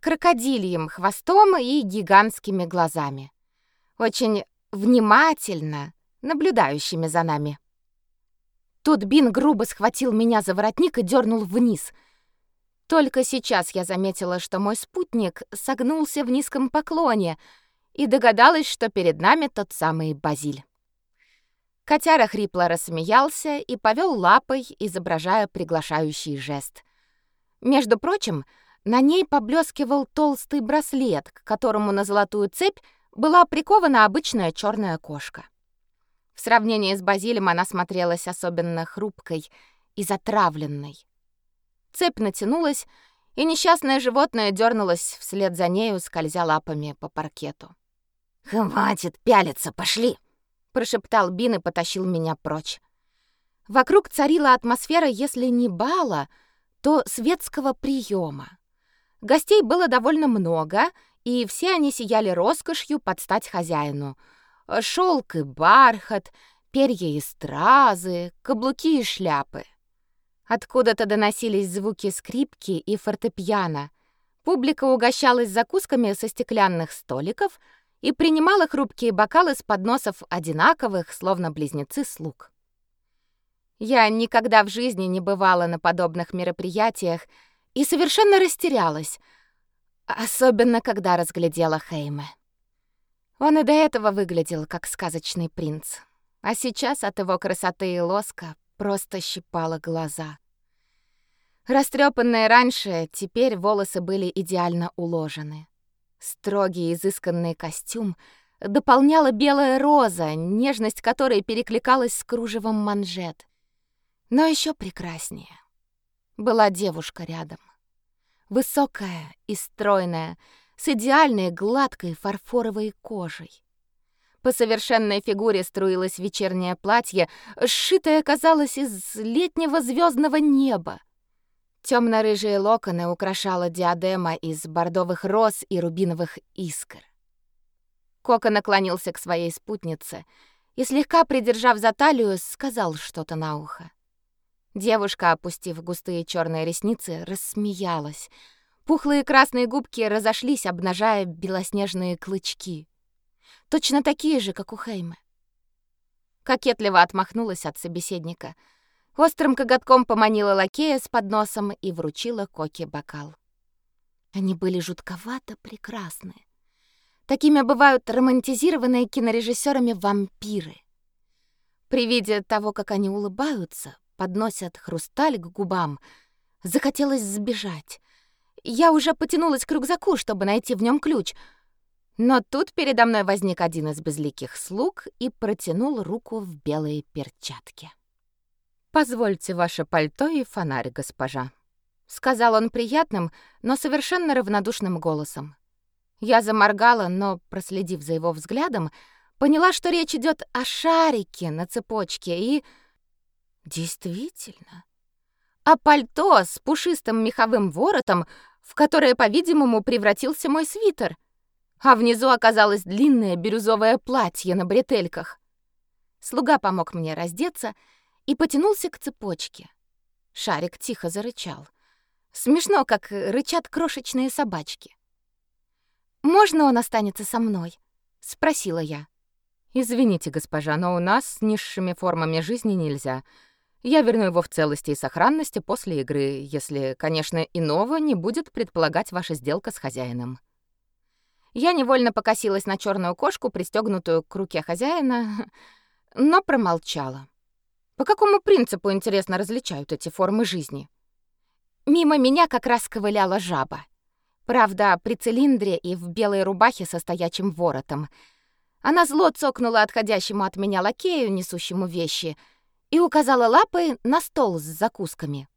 крокодильем хвостом и гигантскими глазами. Очень внимательно наблюдающими за нами. Тут Бин грубо схватил меня за воротник и дернул вниз. Только сейчас я заметила, что мой спутник согнулся в низком поклоне и догадалась, что перед нами тот самый Базиль. Котяра хрипло рассмеялся и повел лапой, изображая приглашающий жест. Между прочим, на ней поблескивал толстый браслет, к которому на золотую цепь была прикована обычная черная кошка. В сравнении с Базилем она смотрелась особенно хрупкой и затравленной. Цепь натянулась, и несчастное животное дернулось вслед за нею, скользя лапами по паркету. «Хватит пялиться, пошли!» — прошептал Бин и потащил меня прочь. Вокруг царила атмосфера, если не бала, то светского приема. Гостей было довольно много, и все они сияли роскошью под стать хозяину — шелк и бархат, перья и стразы, каблуки и шляпы. Откуда-то доносились звуки скрипки и фортепиано. Публика угощалась закусками со стеклянных столиков и принимала хрупкие бокалы с подносов одинаковых, словно близнецы слуг. Я никогда в жизни не бывала на подобных мероприятиях и совершенно растерялась, особенно когда разглядела Хейме. Он и до этого выглядел как сказочный принц, а сейчас от его красоты и лоска просто щипало глаза. Растрепанные раньше, теперь волосы были идеально уложены. Строгий изысканный костюм дополняла белая роза, нежность которой перекликалась с кружевом манжет. Но еще прекраснее была девушка рядом. Высокая и стройная, с идеальной гладкой фарфоровой кожей. По совершенной фигуре струилось вечернее платье, сшитое, казалось, из летнего звездного неба. Темно-рыжие локоны украшала диадема из бордовых роз и рубиновых искр. Кока наклонился к своей спутнице и, слегка придержав за талию, сказал что-то на ухо. Девушка, опустив густые черные ресницы, рассмеялась — Пухлые красные губки разошлись, обнажая белоснежные клычки. Точно такие же, как у Хеймы. Кокетливо отмахнулась от собеседника. Острым коготком поманила лакея с подносом и вручила Коке бокал. Они были жутковато прекрасны. Такими бывают романтизированные кинорежиссерами вампиры. При виде того, как они улыбаются, подносят хрусталь к губам, захотелось сбежать, я уже потянулась к рюкзаку, чтобы найти в нем ключ. Но тут передо мной возник один из безликих слуг и протянул руку в белые перчатки. «Позвольте ваше пальто и фонарь, госпожа», — сказал он приятным, но совершенно равнодушным голосом. Я заморгала, но, проследив за его взглядом, поняла, что речь идет о шарике на цепочке и... Действительно. А пальто с пушистым меховым воротом в которое, по-видимому, превратился мой свитер, а внизу оказалось длинное бирюзовое платье на бретельках. Слуга помог мне раздеться и потянулся к цепочке. Шарик тихо зарычал. Смешно, как рычат крошечные собачки. «Можно он останется со мной?» — спросила я. «Извините, госпожа, но у нас с низшими формами жизни нельзя. Я верну его в целости и сохранности после игры, если, конечно, иного не будет предполагать ваша сделка с хозяином. Я невольно покосилась на черную кошку, пристегнутую к руке хозяина, но промолчала. По какому принципу, интересно, различают эти формы жизни? Мимо меня как раз ковыляла жаба. Правда, при цилиндре и в белой рубахе со стоячим воротом. Она зло цокнула отходящему от меня лакею, несущему вещи, и указала лапой на стол с закусками.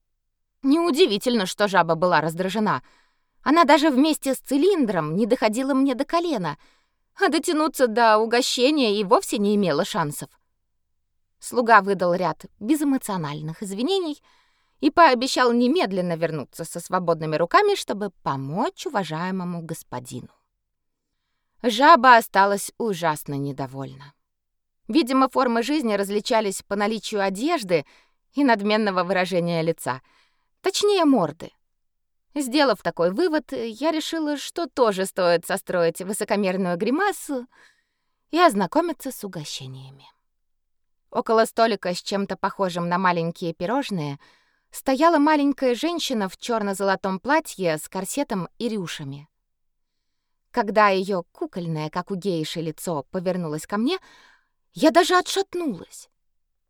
Неудивительно, что жаба была раздражена — она даже вместе с цилиндром не доходила мне до колена, а дотянуться до угощения и вовсе не имела шансов. Слуга выдал ряд безэмоциональных извинений и пообещал немедленно вернуться со свободными руками, чтобы помочь уважаемому господину. Жаба осталась ужасно недовольна. Видимо, формы жизни различались по наличию одежды и надменного выражения лица, точнее морды. Сделав такой вывод, я решила, что тоже стоит состроить высокомерную гримасу и ознакомиться с угощениями. Около столика с чем-то похожим на маленькие пирожные стояла маленькая женщина в черно золотом платье с корсетом и рюшами. Когда ее кукольное, как у гейши, лицо повернулось ко мне, я даже отшатнулась.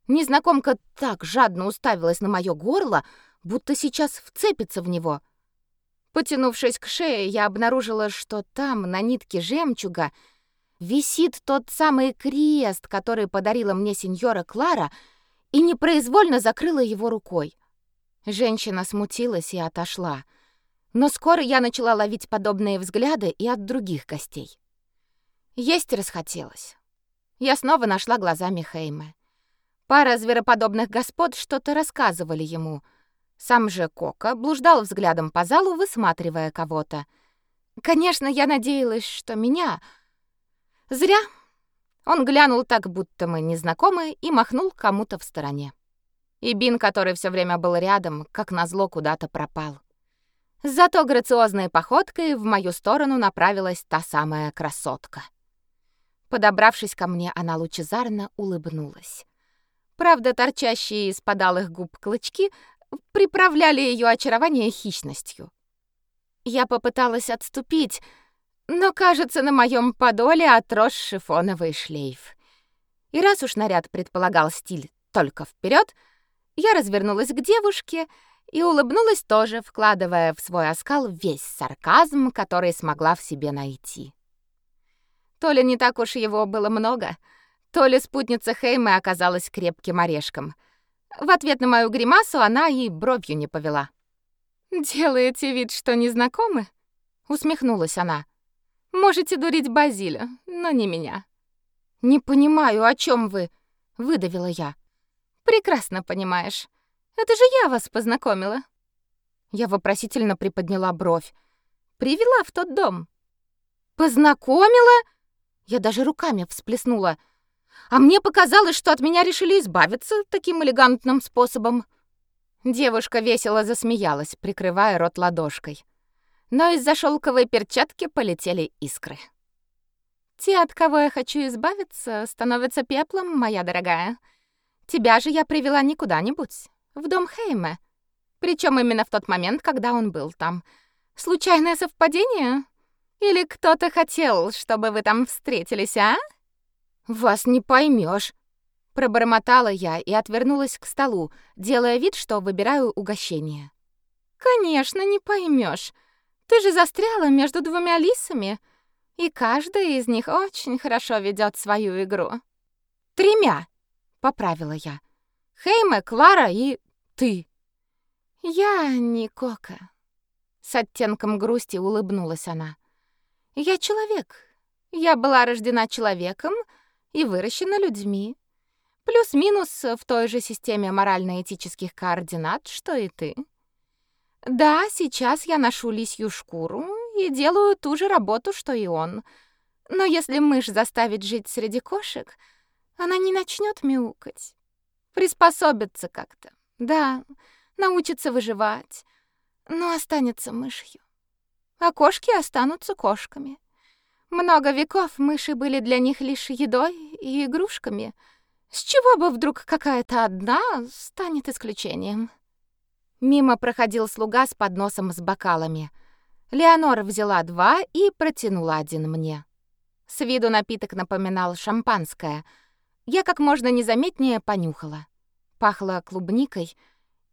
Незнакомка так жадно уставилась на мое горло, будто сейчас вцепится в него — Потянувшись к шее, я обнаружила, что там, на нитке жемчуга, висит тот самый крест, который подарила мне сеньора Клара, и непроизвольно закрыла его рукой. Женщина смутилась и отошла. Но скоро я начала ловить подобные взгляды и от других гостей. Есть расхотелось. Я снова нашла глазами Хейме. Пара звероподобных господ что-то рассказывали ему — сам же Кока блуждал взглядом по залу, высматривая кого-то. Конечно, я надеялась, что меня... Зря. Он глянул так, будто мы незнакомы, и махнул кому-то в стороне. И Бин, который все время был рядом, как назло куда-то пропал. Зато грациозной походкой в мою сторону направилась та самая красотка. Подобравшись ко мне, она лучезарно улыбнулась. Правда, торчащие из-под алых губ клычки приправляли ее очарование хищностью. Я попыталась отступить, но, кажется, на моем подоле отрос шифоновый шлейф. И раз уж наряд предполагал стиль только вперед, я развернулась к девушке и улыбнулась тоже, вкладывая в свой оскал весь сарказм, который смогла в себе найти. То ли не так уж его было много, то ли спутница Хеймы оказалась крепким орешком — в ответ на мою гримасу она и бровью не повела. «Делаете вид, что не знакомы?» — усмехнулась она. «Можете дурить Базиля, но не меня». «Не понимаю, о чем вы?» — выдавила я. «Прекрасно понимаешь. Это же я вас познакомила». Я вопросительно приподняла бровь. «Привела в тот дом». «Познакомила?» Я даже руками всплеснула. А мне показалось, что от меня решили избавиться таким элегантным способом. Девушка весело засмеялась, прикрывая рот ладошкой. Но из-за шелковой перчатки полетели искры. Те, от кого я хочу избавиться, становятся пеплом, моя дорогая. Тебя же я привела не куда-нибудь, в дом Хейме. Причем именно в тот момент, когда он был там. Случайное совпадение? Или кто-то хотел, чтобы вы там встретились, а? «Вас не поймешь, пробормотала я и отвернулась к столу, делая вид, что выбираю угощение. «Конечно, не поймешь. Ты же застряла между двумя лисами, и каждая из них очень хорошо ведет свою игру». «Тремя», — поправила я. «Хейме, Клара и ты». «Я не Кока», — с оттенком грусти улыбнулась она. «Я человек. Я была рождена человеком, — и выращена людьми. Плюс-минус в той же системе морально-этических координат, что и ты. Да, сейчас я ношу лисью шкуру и делаю ту же работу, что и он. Но если мышь заставить жить среди кошек, она не начнет мяукать. Приспособится как-то. Да, научится выживать, но останется мышью. А кошки останутся кошками. Много веков мыши были для них лишь едой и игрушками. С чего бы вдруг какая-то одна станет исключением? Мимо проходил слуга с подносом с бокалами. Леонора взяла два и протянула один мне. С виду напиток напоминал шампанское. Я как можно незаметнее понюхала. Пахло клубникой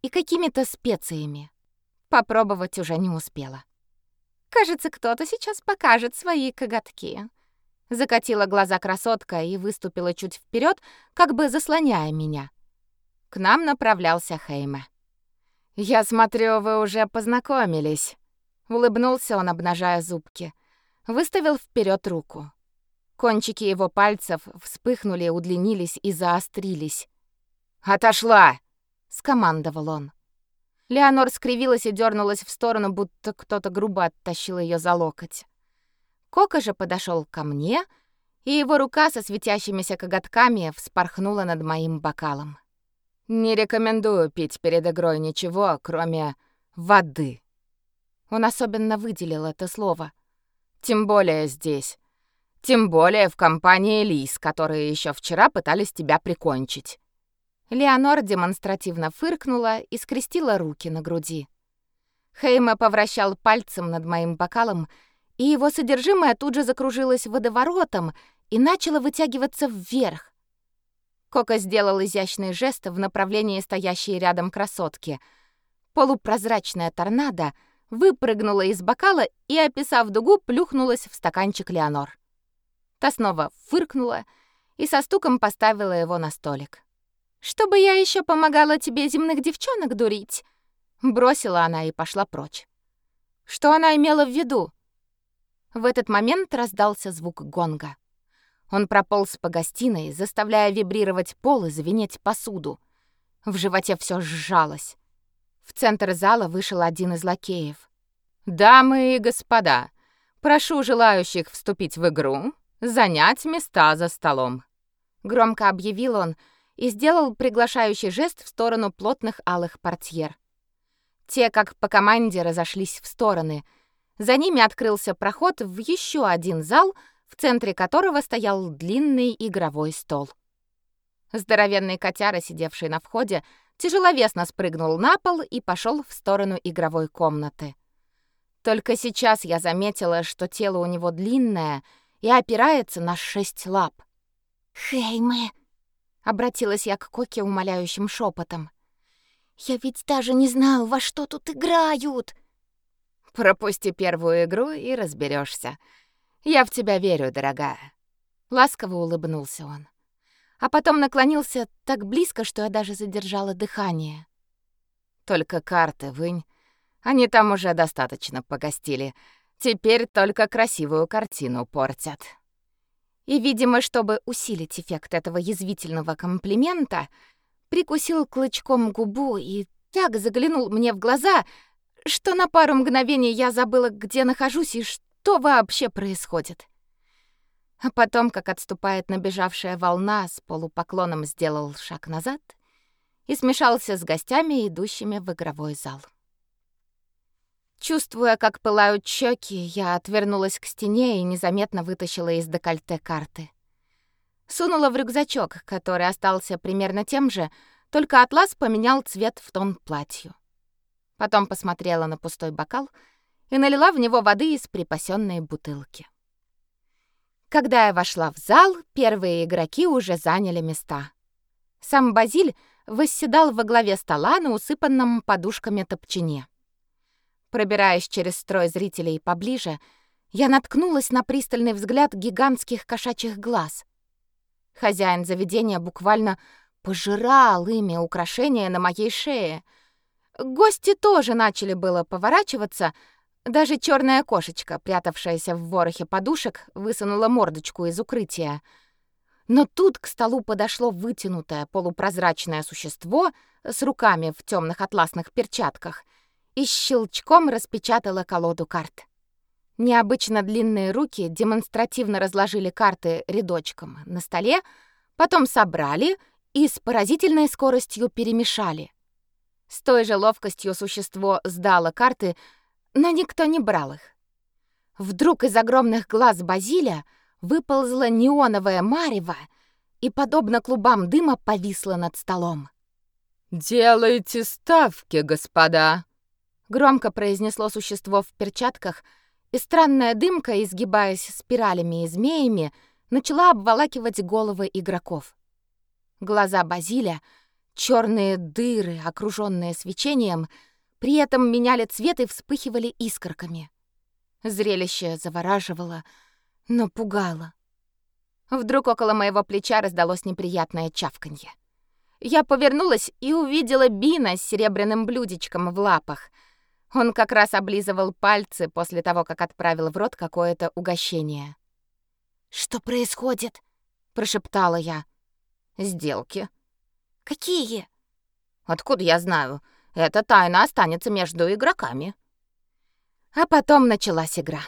и какими-то специями. Попробовать уже не успела. Кажется, кто-то сейчас покажет свои коготки. Закатила глаза красотка и выступила чуть вперед, как бы заслоняя меня. К нам направлялся Хейме. «Я смотрю, вы уже познакомились», — улыбнулся он, обнажая зубки. Выставил вперед руку. Кончики его пальцев вспыхнули, удлинились и заострились. «Отошла!» — скомандовал он. Леонор скривилась и дернулась в сторону, будто кто-то грубо оттащил ее за локоть. Кока же подошел ко мне, и его рука со светящимися коготками вспорхнула над моим бокалом. Не рекомендую пить перед игрой ничего, кроме воды. Он особенно выделил это слово. Тем более здесь. Тем более в компании Лис, которые еще вчера пытались тебя прикончить. Леонор демонстративно фыркнула и скрестила руки на груди. Хейма повращал пальцем над моим бокалом, и его содержимое тут же закружилось водоворотом и начало вытягиваться вверх. Кока сделал изящный жест в направлении стоящей рядом красотки. Полупрозрачная торнадо выпрыгнула из бокала и, описав дугу, плюхнулась в стаканчик Леонор. Та снова фыркнула и со стуком поставила его на столик. «Чтобы я еще помогала тебе земных девчонок дурить?» Бросила она и пошла прочь. Что она имела в виду? В этот момент раздался звук гонга. Он прополз по гостиной, заставляя вибрировать пол и звенеть посуду. В животе все сжалось. В центр зала вышел один из лакеев. «Дамы и господа, прошу желающих вступить в игру занять места за столом», — громко объявил он, — и сделал приглашающий жест в сторону плотных алых портьер. Те, как по команде, разошлись в стороны. За ними открылся проход в еще один зал, в центре которого стоял длинный игровой стол. Здоровенный котяра, сидевший на входе, тяжеловесно спрыгнул на пол и пошел в сторону игровой комнаты. Только сейчас я заметила, что тело у него длинное и опирается на шесть лап. «Хейме!» Обратилась я к Коке умоляющим шепотом. «Я ведь даже не знаю, во что тут играют!» «Пропусти первую игру и разберешься. Я в тебя верю, дорогая!» Ласково улыбнулся он. А потом наклонился так близко, что я даже задержала дыхание. «Только карты вынь. Они там уже достаточно погостили. Теперь только красивую картину портят». И, видимо, чтобы усилить эффект этого язвительного комплимента, прикусил клычком губу и так заглянул мне в глаза, что на пару мгновений я забыла, где нахожусь и что вообще происходит. А потом, как отступает набежавшая волна, с полупоклоном сделал шаг назад и смешался с гостями, идущими в игровой зал. Чувствуя, как пылают щеки, я отвернулась к стене и незаметно вытащила из декольте карты. Сунула в рюкзачок, который остался примерно тем же, только атлас поменял цвет в тон платью. Потом посмотрела на пустой бокал и налила в него воды из припасенной бутылки. Когда я вошла в зал, первые игроки уже заняли места. Сам Базиль восседал во главе стола на усыпанном подушками топчине. Пробираясь через строй зрителей поближе, я наткнулась на пристальный взгляд гигантских кошачьих глаз. Хозяин заведения буквально пожирал ими украшения на моей шее. Гости тоже начали было поворачиваться, даже черная кошечка, прятавшаяся в ворохе подушек, высунула мордочку из укрытия. Но тут к столу подошло вытянутое полупрозрачное существо с руками в темных атласных перчатках и щелчком распечатала колоду карт. Необычно длинные руки демонстративно разложили карты рядочком на столе, потом собрали и с поразительной скоростью перемешали. С той же ловкостью существо сдало карты, но никто не брал их. Вдруг из огромных глаз Базиля выползла неоновая марево и, подобно клубам дыма, повисла над столом. «Делайте ставки, господа!» Громко произнесло существо в перчатках, и странная дымка, изгибаясь спиралями и змеями, начала обволакивать головы игроков. Глаза Базиля, черные дыры, окруженные свечением, при этом меняли цвет и вспыхивали искорками. Зрелище завораживало, но пугало. Вдруг около моего плеча раздалось неприятное чавканье. Я повернулась и увидела Бина с серебряным блюдечком в лапах. Он как раз облизывал пальцы после того, как отправил в рот какое-то угощение. «Что происходит?» — прошептала я. «Сделки». «Какие?» «Откуда я знаю? Эта тайна останется между игроками». А потом началась игра.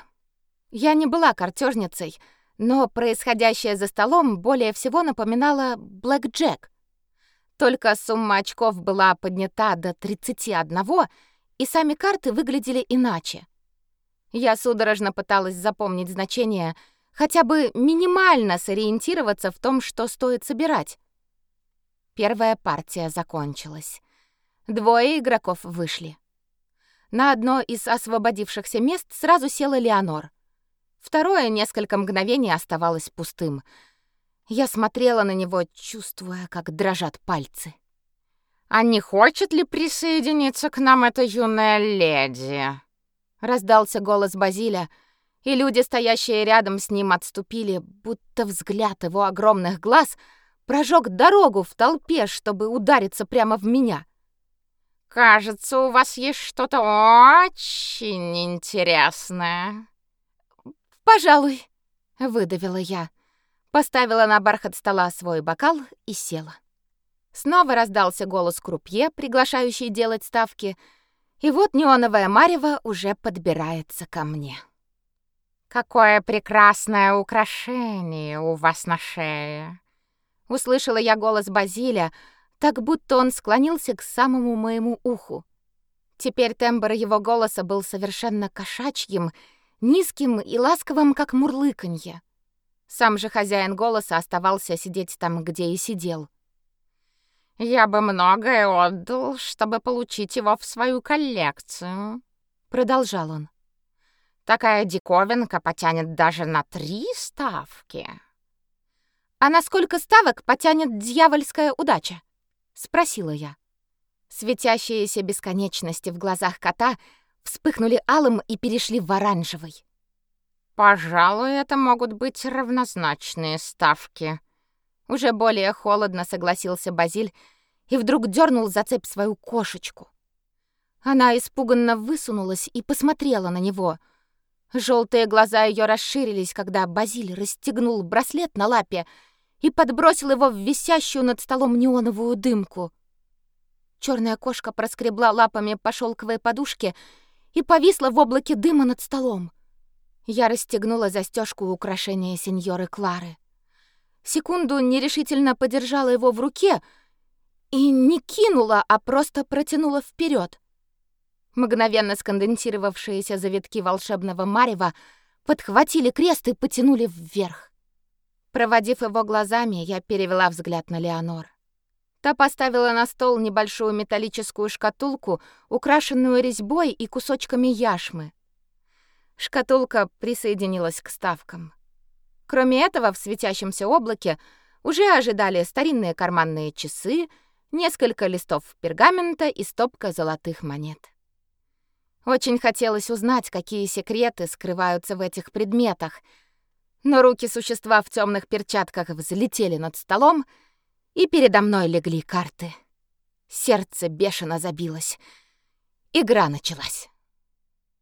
Я не была картежницей, но происходящее за столом более всего напоминало блэкджек. Только сумма очков была поднята до 31, и сами карты выглядели иначе. Я судорожно пыталась запомнить значение, хотя бы минимально сориентироваться в том, что стоит собирать. Первая партия закончилась. Двое игроков вышли. На одно из освободившихся мест сразу села Леонор. Второе несколько мгновений оставалось пустым — я смотрела на него, чувствуя, как дрожат пальцы. «А не хочет ли присоединиться к нам эта юная леди?» Раздался голос Базиля, и люди, стоящие рядом с ним, отступили, будто взгляд его огромных глаз прожег дорогу в толпе, чтобы удариться прямо в меня. «Кажется, у вас есть что-то очень интересное». «Пожалуй», — выдавила я поставила на бархат стола свой бокал и села. Снова раздался голос крупье, приглашающий делать ставки, и вот неоновая марево уже подбирается ко мне. «Какое прекрасное украшение у вас на шее!» Услышала я голос Базиля, так будто он склонился к самому моему уху. Теперь тембр его голоса был совершенно кошачьим, низким и ласковым, как мурлыканье. Сам же хозяин голоса оставался сидеть там, где и сидел. «Я бы многое отдал, чтобы получить его в свою коллекцию», — продолжал он. «Такая диковинка потянет даже на три ставки». «А на сколько ставок потянет дьявольская удача?» — спросила я. Светящиеся бесконечности в глазах кота вспыхнули алым и перешли в оранжевый. Пожалуй, это могут быть равнозначные ставки. Уже более холодно согласился Базиль и вдруг дернул за цепь свою кошечку. Она испуганно высунулась и посмотрела на него. Желтые глаза ее расширились, когда Базиль расстегнул браслет на лапе и подбросил его в висящую над столом неоновую дымку. Черная кошка проскребла лапами по шелковой подушке и повисла в облаке дыма над столом. Я расстегнула застежку украшения сеньоры Клары. Секунду нерешительно подержала его в руке и не кинула, а просто протянула вперед. Мгновенно сконденсировавшиеся завитки волшебного марева подхватили крест и потянули вверх. Проводив его глазами, я перевела взгляд на Леонор. Та поставила на стол небольшую металлическую шкатулку, украшенную резьбой и кусочками яшмы. Шкатулка присоединилась к ставкам. Кроме этого, в светящемся облаке уже ожидали старинные карманные часы, несколько листов пергамента и стопка золотых монет. Очень хотелось узнать, какие секреты скрываются в этих предметах, но руки существа в темных перчатках взлетели над столом, и передо мной легли карты. Сердце бешено забилось. Игра началась.